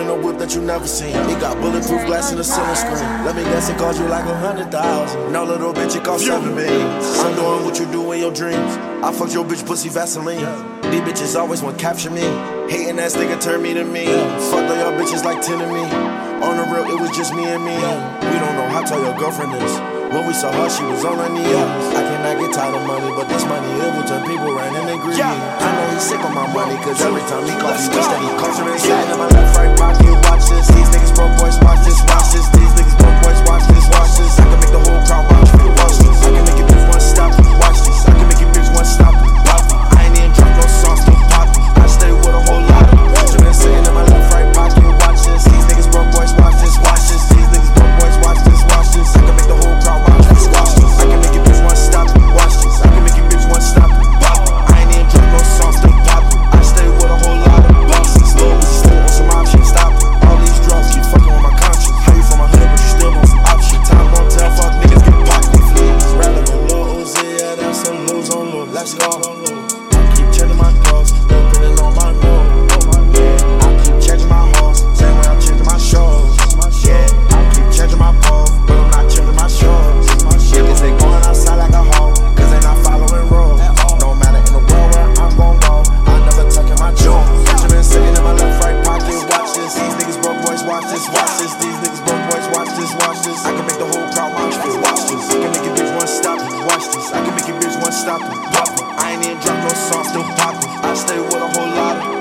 in a whip that you never seen. It got bulletproof glass in the ceiling screen. Let me guess, it cost you like a hundred thousand. No little bitch, it cost seven beans. I'm doing what you do in your dreams. I fucked your bitch pussy Vaseline. These bitches always want to capture me. Hating ass nigga turn me to me. Fucked all your bitches like 10 of me. On the real, it was just me and me. We don't know how tall your girlfriend is. When we saw her, she was on her knees. I cannot get tired of money, but this money it will turn people right and they greedy. I know he's sick of my money, cause every time he calls, he wish that he comes inside of my left right pocket. Watch Let's. I keep changing my clothes, still putting on my. Yeah, I keep changing my horse, same way I'm changing my shows. I keep changing my pole, but I'm not changing my shows. Niggas they going outside like a hoe, they not following rules. No matter in the world I'm gon' go, I never tuck in my jewels. Benjamin sitting in my left right pocket, watch this. These niggas broke boys, watch this, watch this. These niggas broke boys, watch this, watch this. I stop it. I ain't even drop no sauce, still poppin'. I stay with a whole lot of.